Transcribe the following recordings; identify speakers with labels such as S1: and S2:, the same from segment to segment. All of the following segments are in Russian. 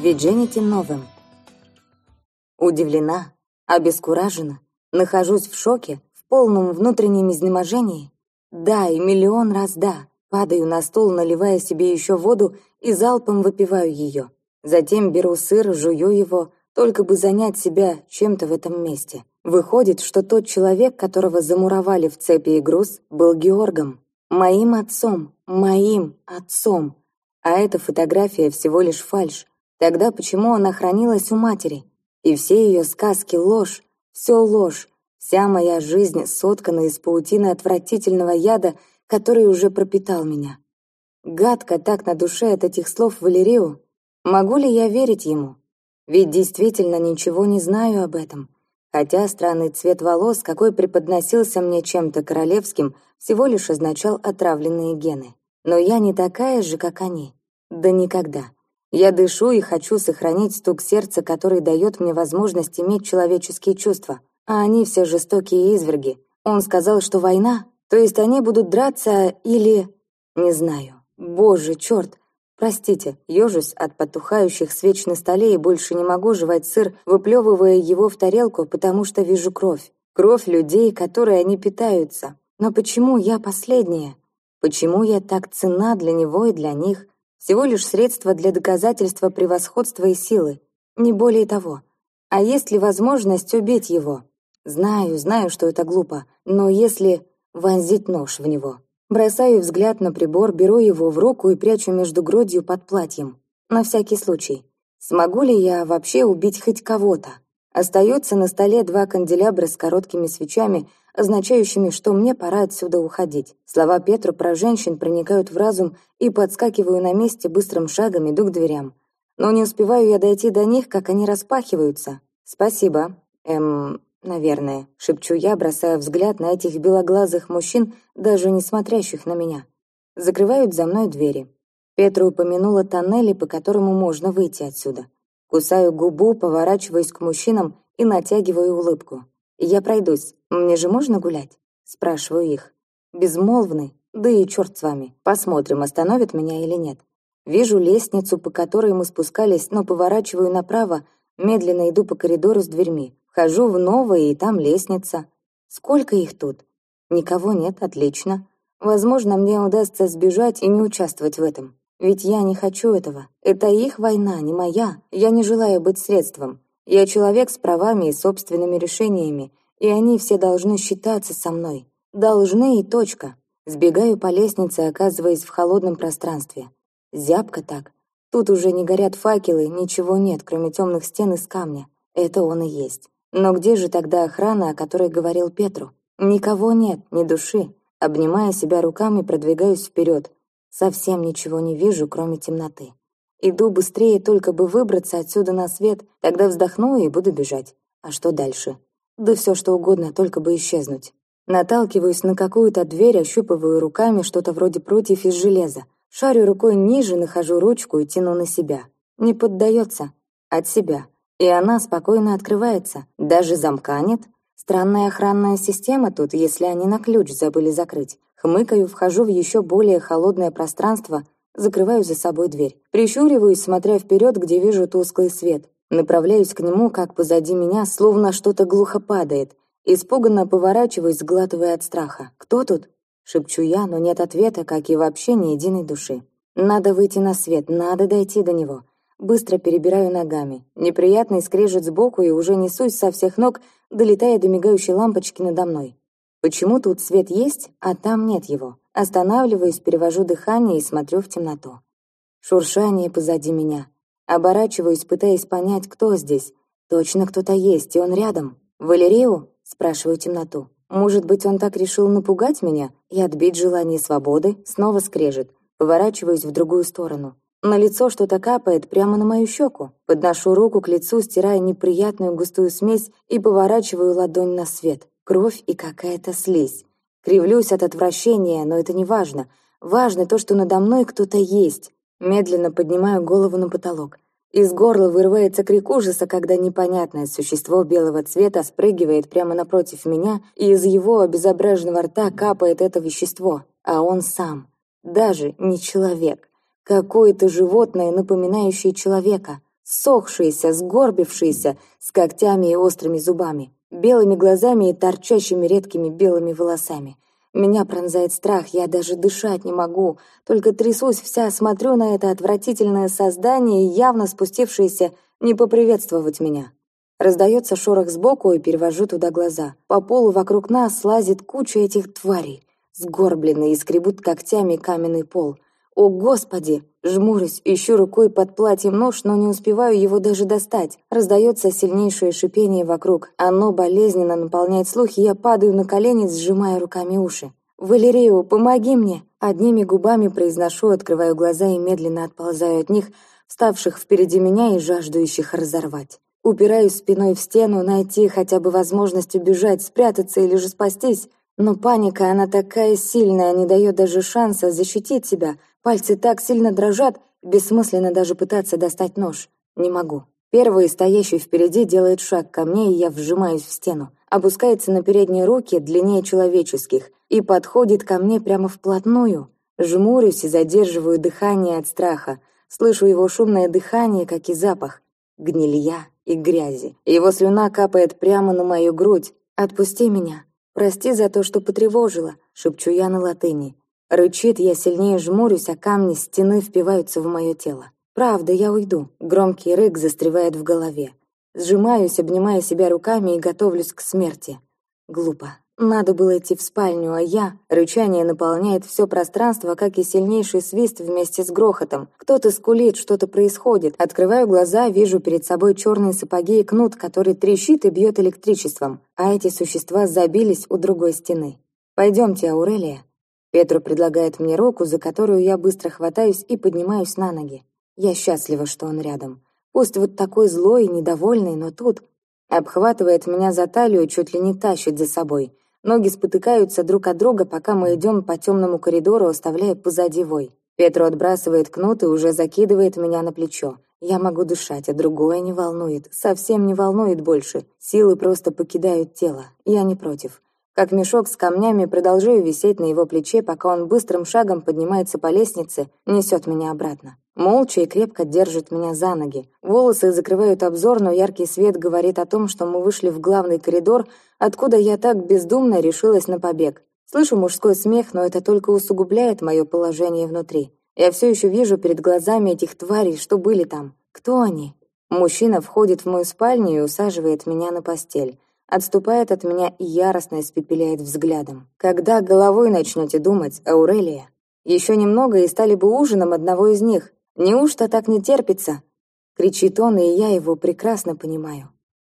S1: Видженити новым. Удивлена, обескуражена, нахожусь в шоке, в полном внутреннем изнеможении. Да, и миллион раз да. Падаю на стол, наливая себе еще воду и залпом выпиваю ее. Затем беру сыр, жую его, только бы занять себя чем-то в этом месте. Выходит, что тот человек, которого замуровали в цепи и груз, был Георгом. Моим отцом, моим отцом. А эта фотография всего лишь фальшь. Тогда почему она хранилась у матери? И все ее сказки — ложь, все ложь. Вся моя жизнь соткана из паутины отвратительного яда, который уже пропитал меня. Гадко так на душе от этих слов Валерию. Могу ли я верить ему? Ведь действительно ничего не знаю об этом. Хотя странный цвет волос, какой преподносился мне чем-то королевским, всего лишь означал отравленные гены. Но я не такая же, как они. Да никогда. Я дышу и хочу сохранить стук сердца, который дает мне возможность иметь человеческие чувства. А они все жестокие изверги. Он сказал, что война, то есть они будут драться или... Не знаю. Боже, черт. Простите, ежусь от потухающих свеч на столе и больше не могу жевать сыр, выплевывая его в тарелку, потому что вижу кровь. Кровь людей, которые они питаются. Но почему я последняя? Почему я так цена для него и для них? Всего лишь средство для доказательства превосходства и силы, не более того. А есть ли возможность убить его? Знаю, знаю, что это глупо, но если вонзить нож в него. Бросаю взгляд на прибор, беру его в руку и прячу между грудью под платьем. На всякий случай. Смогу ли я вообще убить хоть кого-то? Остается на столе два канделябра с короткими свечами, означающими, что мне пора отсюда уходить. Слова Петру про женщин проникают в разум и подскакиваю на месте быстрым шагом иду к дверям. Но не успеваю я дойти до них, как они распахиваются. «Спасибо. Эм, наверное», — шепчу я, бросая взгляд на этих белоглазых мужчин, даже не смотрящих на меня. Закрывают за мной двери. Петра упомянула тоннели, по которому можно выйти отсюда. Кусаю губу, поворачиваюсь к мужчинам и натягиваю улыбку. «Я пройдусь. Мне же можно гулять?» Спрашиваю их. Безмолвны, да и черт с вами. Посмотрим, остановит меня или нет. Вижу лестницу, по которой мы спускались, но поворачиваю направо, медленно иду по коридору с дверьми. Вхожу в новое, и там лестница. Сколько их тут? Никого нет, отлично. Возможно, мне удастся сбежать и не участвовать в этом. Ведь я не хочу этого. Это их война, не моя. Я не желаю быть средством. Я человек с правами и собственными решениями, и они все должны считаться со мной. Должны и точка. Сбегаю по лестнице, оказываясь в холодном пространстве. Зябко так. Тут уже не горят факелы, ничего нет, кроме темных стен из камня. Это он и есть. Но где же тогда охрана, о которой говорил Петру? Никого нет, ни души. Обнимая себя руками, продвигаюсь вперед. Совсем ничего не вижу, кроме темноты. Иду быстрее, только бы выбраться отсюда на свет, тогда вздохну и буду бежать. А что дальше? Да все что угодно, только бы исчезнуть. Наталкиваюсь на какую-то дверь, ощупываю руками что-то вроде прутьев из железа. Шарю рукой ниже, нахожу ручку и тяну на себя. Не поддается. От себя. И она спокойно открывается. Даже замка нет. Странная охранная система тут, если они на ключ забыли закрыть. Хмыкаю, вхожу в еще более холодное пространство, Закрываю за собой дверь. Прищуриваюсь, смотря вперед, где вижу тусклый свет. Направляюсь к нему, как позади меня, словно что-то глухо падает. Испуганно поворачиваюсь, сглатывая от страха. «Кто тут?» Шепчу я, но нет ответа, как и вообще ни единой души. Надо выйти на свет, надо дойти до него. Быстро перебираю ногами. Неприятный скрежет сбоку и уже несусь со всех ног, долетая до мигающей лампочки надо мной. Почему тут свет есть, а там нет его? Останавливаюсь, перевожу дыхание и смотрю в темноту. Шуршание позади меня. Оборачиваюсь, пытаясь понять, кто здесь. Точно кто-то есть, и он рядом. «Валерию?» — спрашиваю темноту. «Может быть, он так решил напугать меня и отбить желание свободы?» Снова скрежет. Поворачиваюсь в другую сторону. На лицо что-то капает прямо на мою щеку. Подношу руку к лицу, стирая неприятную густую смесь и поворачиваю ладонь на свет. Кровь и какая-то слизь. Кривлюсь от отвращения, но это не важно. Важно то, что надо мной кто-то есть. Медленно поднимаю голову на потолок. Из горла вырывается крик ужаса, когда непонятное существо белого цвета спрыгивает прямо напротив меня, и из его обезображенного рта капает это вещество. А он сам. Даже не человек. Какое-то животное, напоминающее человека. сохшиеся, сгорбившиеся, с когтями и острыми зубами, белыми глазами и торчащими редкими белыми волосами. Меня пронзает страх, я даже дышать не могу, только трясусь вся, смотрю на это отвратительное создание, явно спустившееся не поприветствовать меня. Раздается шорох сбоку и перевожу туда глаза. По полу вокруг нас слазит куча этих тварей. Сгорбленные и скребут когтями каменный пол. О, Господи! Жмурюсь, ищу рукой под платьем нож, но не успеваю его даже достать. Раздается сильнейшее шипение вокруг. Оно болезненно наполняет слух, и я падаю на колени, сжимая руками уши. «Валерио, помоги мне!» Одними губами произношу, открываю глаза и медленно отползаю от них, вставших впереди меня и жаждущих разорвать. Упираюсь спиной в стену, найти хотя бы возможность убежать, спрятаться или же спастись. Но паника, она такая сильная, не дает даже шанса защитить себя. Пальцы так сильно дрожат, бессмысленно даже пытаться достать нож. Не могу. Первый, стоящий впереди, делает шаг ко мне, и я вжимаюсь в стену. Опускается на передние руки, длиннее человеческих, и подходит ко мне прямо вплотную. Жмурюсь и задерживаю дыхание от страха. Слышу его шумное дыхание, как и запах. Гнилья и грязи. Его слюна капает прямо на мою грудь. «Отпусти меня», «Прости за то, что потревожила», — шепчу я на латыни. Рычит, я сильнее жмурюсь, а камни стены впиваются в мое тело. «Правда, я уйду». Громкий рык застревает в голове. Сжимаюсь, обнимая себя руками и готовлюсь к смерти. Глупо. Надо было идти в спальню, а я... Рычание наполняет все пространство, как и сильнейший свист вместе с грохотом. Кто-то скулит, что-то происходит. Открываю глаза, вижу перед собой черные сапоги и кнут, который трещит и бьет электричеством. А эти существа забились у другой стены. «Пойдемте, Аурелия». Петру предлагает мне руку, за которую я быстро хватаюсь и поднимаюсь на ноги. Я счастлива, что он рядом. Пусть вот такой злой и недовольный, но тут... Обхватывает меня за талию, чуть ли не тащит за собой. Ноги спотыкаются друг от друга, пока мы идем по темному коридору, оставляя позади вой. Петру отбрасывает кнут и уже закидывает меня на плечо. Я могу дышать, а другое не волнует. Совсем не волнует больше. Силы просто покидают тело. Я не против. Как мешок с камнями продолжаю висеть на его плече, пока он быстрым шагом поднимается по лестнице, несет меня обратно. Молча и крепко держит меня за ноги. Волосы закрывают обзор, но яркий свет говорит о том, что мы вышли в главный коридор, откуда я так бездумно решилась на побег. Слышу мужской смех, но это только усугубляет мое положение внутри. Я все еще вижу перед глазами этих тварей, что были там. Кто они? Мужчина входит в мою спальню и усаживает меня на постель отступает от меня и яростно испепеляет взглядом. «Когда головой начнете думать, Аурелия? Еще немного и стали бы ужином одного из них. Неужто так не терпится?» Кричит он, и я его прекрасно понимаю.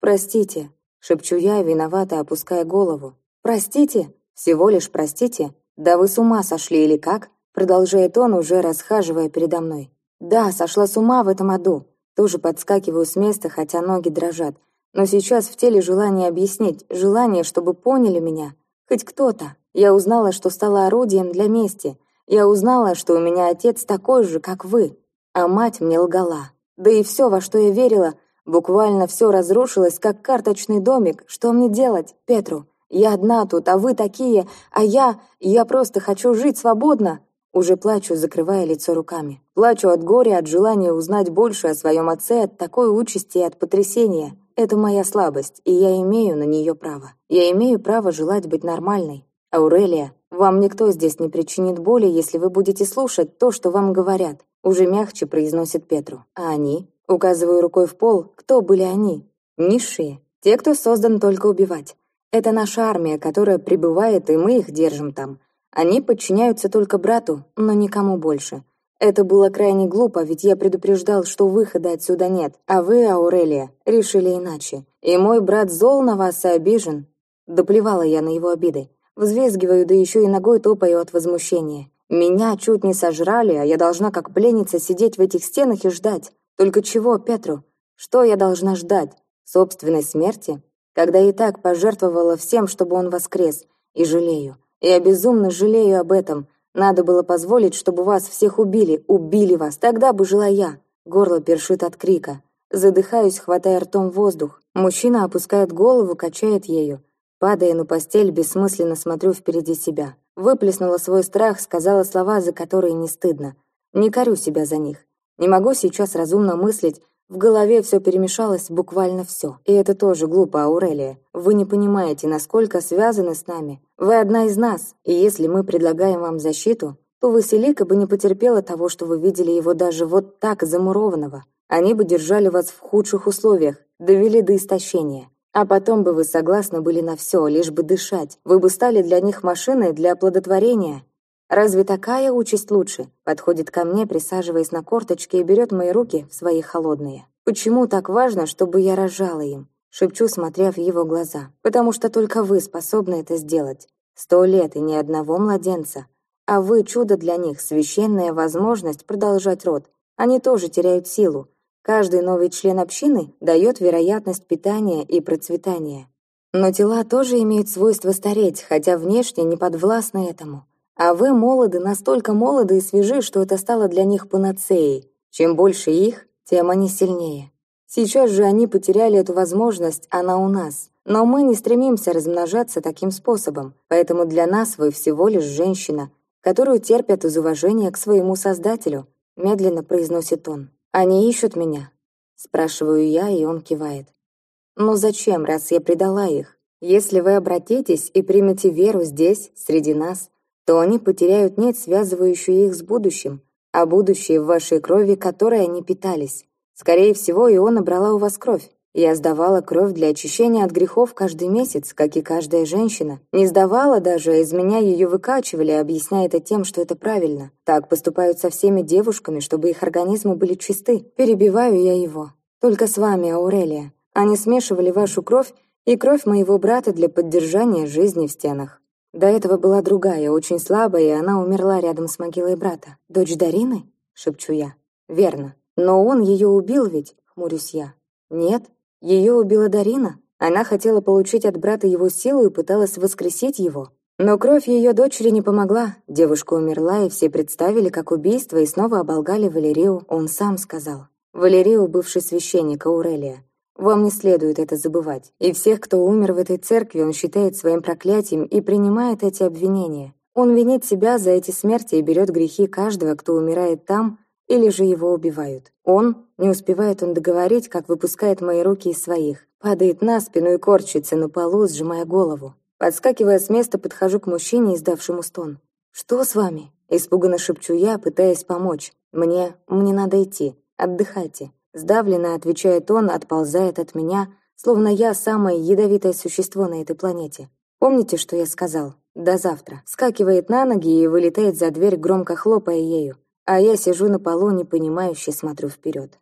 S1: «Простите», — шепчу я, виновато опуская голову. «Простите? Всего лишь простите? Да вы с ума сошли или как?» Продолжает он, уже расхаживая передо мной. «Да, сошла с ума в этом аду». Тоже подскакиваю с места, хотя ноги дрожат. Но сейчас в теле желание объяснить, желание, чтобы поняли меня. Хоть кто-то. Я узнала, что стала орудием для мести. Я узнала, что у меня отец такой же, как вы. А мать мне лгала. Да и все, во что я верила, буквально все разрушилось, как карточный домик. Что мне делать, Петру? Я одна тут, а вы такие, а я... Я просто хочу жить свободно. Уже плачу, закрывая лицо руками. Плачу от горя, от желания узнать больше о своем отце, от такой участи и от потрясения. Это моя слабость, и я имею на нее право. Я имею право желать быть нормальной. Аурелия, вам никто здесь не причинит боли, если вы будете слушать то, что вам говорят. Уже мягче произносит Петру. А они? Указываю рукой в пол. Кто были они? Низшие. Те, кто создан только убивать. Это наша армия, которая прибывает, и мы их держим там. Они подчиняются только брату, но никому больше. Это было крайне глупо, ведь я предупреждал, что выхода отсюда нет, а вы, Аурелия, решили иначе. И мой брат зол на вас и обижен. Доплевала я на его обиды. Взвизгиваю, да еще и ногой топаю от возмущения. Меня чуть не сожрали, а я должна как пленница сидеть в этих стенах и ждать. Только чего, Петру? Что я должна ждать? Собственной смерти? Когда и так пожертвовала всем, чтобы он воскрес. И жалею. Я безумно жалею об этом. Надо было позволить, чтобы вас всех убили, убили вас, тогда бы жила я. Горло першит от крика. Задыхаюсь, хватая ртом воздух. Мужчина опускает голову, качает ею. Падая на постель, бессмысленно смотрю впереди себя. Выплеснула свой страх, сказала слова, за которые не стыдно. Не корю себя за них. Не могу сейчас разумно мыслить, В голове все перемешалось, буквально все. И это тоже глупо, Аурелия. Вы не понимаете, насколько связаны с нами. Вы одна из нас, и если мы предлагаем вам защиту, то Василика бы не потерпела того, что вы видели его даже вот так замурованного. Они бы держали вас в худших условиях, довели до истощения. А потом бы вы согласны были на все, лишь бы дышать. Вы бы стали для них машиной для оплодотворения. Разве такая участь лучше? Подходит ко мне, присаживаясь на корточки и берет мои руки в свои холодные. Почему так важно, чтобы я рожала им? Шепчу, смотря в его глаза. Потому что только вы способны это сделать. Сто лет и ни одного младенца. А вы чудо для них, священная возможность продолжать род. Они тоже теряют силу. Каждый новый член общины дает вероятность питания и процветания. Но тела тоже имеют свойство стареть, хотя внешне не подвластны этому. А вы молоды, настолько молоды и свежи, что это стало для них панацеей. Чем больше их, тем они сильнее. Сейчас же они потеряли эту возможность, она у нас. Но мы не стремимся размножаться таким способом, поэтому для нас вы всего лишь женщина, которую терпят из уважения к своему создателю, медленно произносит он. Они ищут меня? Спрашиваю я, и он кивает. Ну зачем, раз я предала их? Если вы обратитесь и примете веру здесь, среди нас, то они потеряют нить, связывающую их с будущим, а будущее в вашей крови, которой они питались. Скорее всего, Иона брала у вас кровь. Я сдавала кровь для очищения от грехов каждый месяц, как и каждая женщина. Не сдавала даже, а из меня ее выкачивали, объясняя это тем, что это правильно. Так поступают со всеми девушками, чтобы их организмы были чисты. Перебиваю я его. Только с вами, Аурелия. Они смешивали вашу кровь и кровь моего брата для поддержания жизни в стенах. До этого была другая, очень слабая, и она умерла рядом с могилой брата. «Дочь Дарины?» — шепчу я. «Верно. Но он ее убил ведь?» — хмурюсь я. «Нет. Ее убила Дарина. Она хотела получить от брата его силу и пыталась воскресить его. Но кровь ее дочери не помогла. Девушка умерла, и все представили как убийство и снова оболгали Валерию, он сам сказал. Валерию, бывший священник Аурелия. Вам не следует это забывать. И всех, кто умер в этой церкви, он считает своим проклятием и принимает эти обвинения. Он винит себя за эти смерти и берет грехи каждого, кто умирает там, или же его убивают. Он, не успевает он договорить, как выпускает мои руки из своих, падает на спину и корчится на полу, сжимая голову. Подскакивая с места, подхожу к мужчине, издавшему стон. «Что с вами?» Испуганно шепчу я, пытаясь помочь. «Мне... мне надо идти. Отдыхайте». Сдавленно отвечает он, отползает от меня, словно я самое ядовитое существо на этой планете. Помните, что я сказал? До завтра. Скакивает на ноги и вылетает за дверь, громко хлопая ею. А я сижу на полу, непонимающе смотрю вперед.